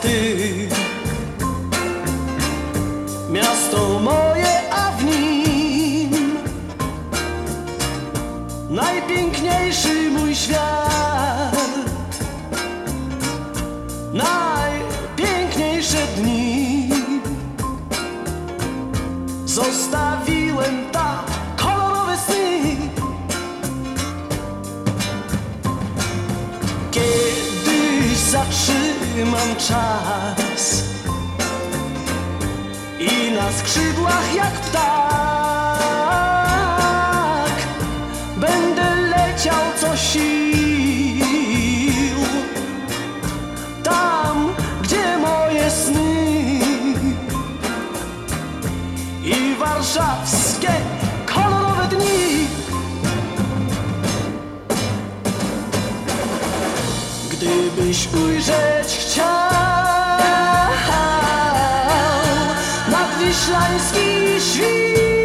ty. Miasto moje, a w nim najpiękniejszy mój świat, najpiękniejsze dni. Zostawiłem tam kolorowe sny. Kiedyś zatrzymałem zatrzymam czas i na skrzydłach jak ptak będę leciał co sił tam, gdzie moje sny i warszawskie kolorowe dni. Gdybyś ujrzeć chciał nadwiślański świt,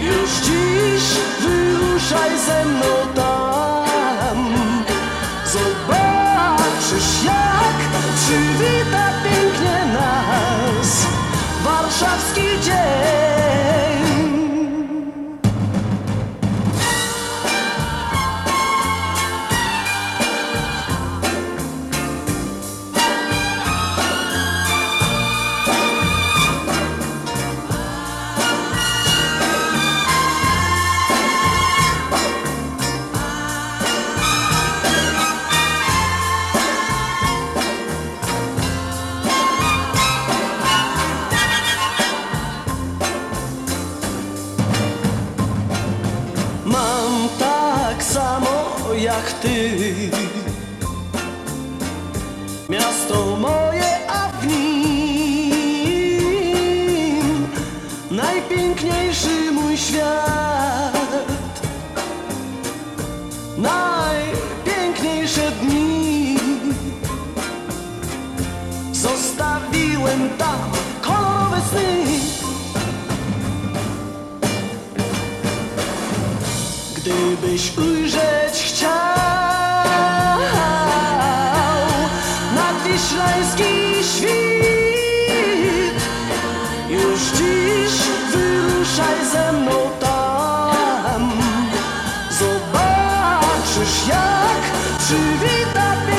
już dziś wyruszaj ze mną tam. Zobaczysz jak przywita pięknie nas warszawski dzień. Jak ty. Miasto moje, a w nim Najpiękniejszy mój świat. Najpiękniejsze dni Zostawiłem tam kolorowe sny Gdybyś ujrzeć chciał nadwiślański świt, już dziś wyruszaj ze mną tam. Zobaczysz jak przywita pięknie